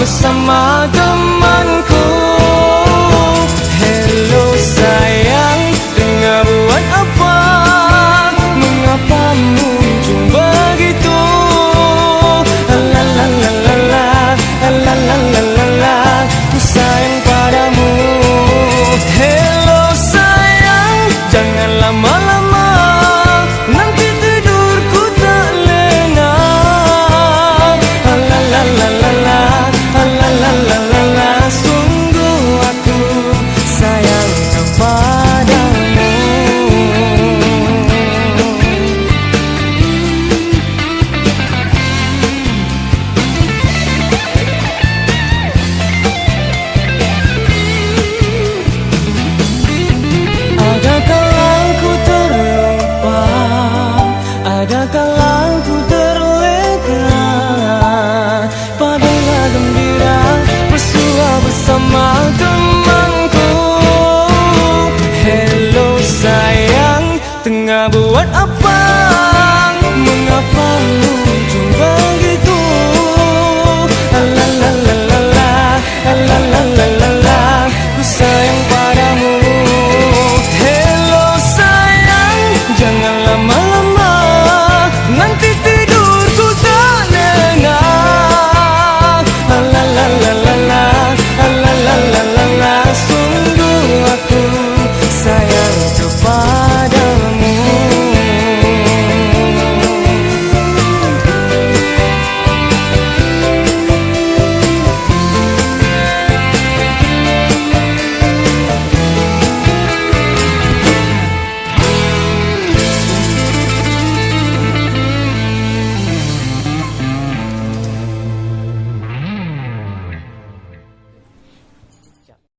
bersama gemar tengah buat apa?